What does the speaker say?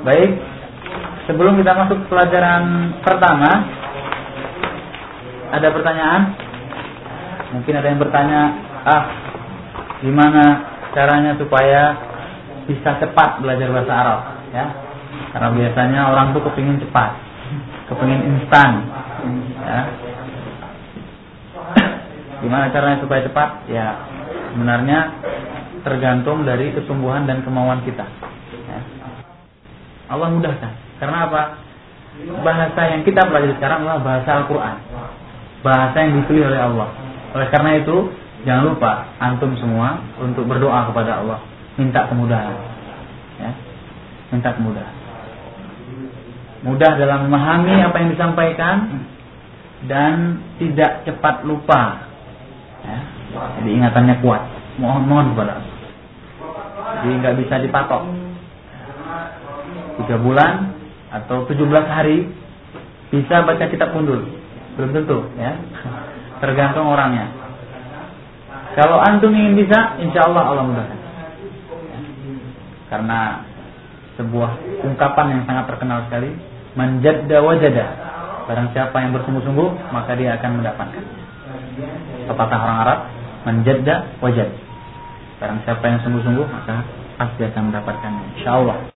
Baik, sebelum kita masuk pelajaran pertama, ada pertanyaan? Mungkin ada yang bertanya, ah, gimana caranya supaya bisa cepat belajar bahasa Arab? Ya, karena biasanya orang tuh kepingin cepat, kepingin instan. Ya. Gimana caranya supaya cepat? Ya, sebenarnya tergantung dari kesungguhan dan kemauan kita. Allah mudahkan. Karena apa? Bahasa yang kita pelajari sekarang adalah bahasa Al-Quran. Bahasa yang dipilih oleh Allah. Oleh karena itu, jangan lupa antum semua untuk berdoa kepada Allah, minta kemudahan. Ya. Minta kemudahan. Mudah dalam memahami apa yang disampaikan dan tidak cepat lupa. Ya. Jadi ingatannya kuat. Mohon mohon kepada Allah. Jadi nggak bisa dipatok. Tiga bulan atau 17 hari bisa baca kitab kundul. Belum tentu, ya. Tergantung orangnya. Kalau antum ingin bisa, insya Allah Allah mudahkan. Karena sebuah ungkapan yang sangat terkenal sekali, manjadda wajada. Barang siapa yang bersungguh-sungguh, maka dia akan mendapatkan. Pepatah orang Arab, manjadda wajad. Barang siapa yang sungguh-sungguh, maka pasti akan mendapatkannya. Insya Allah.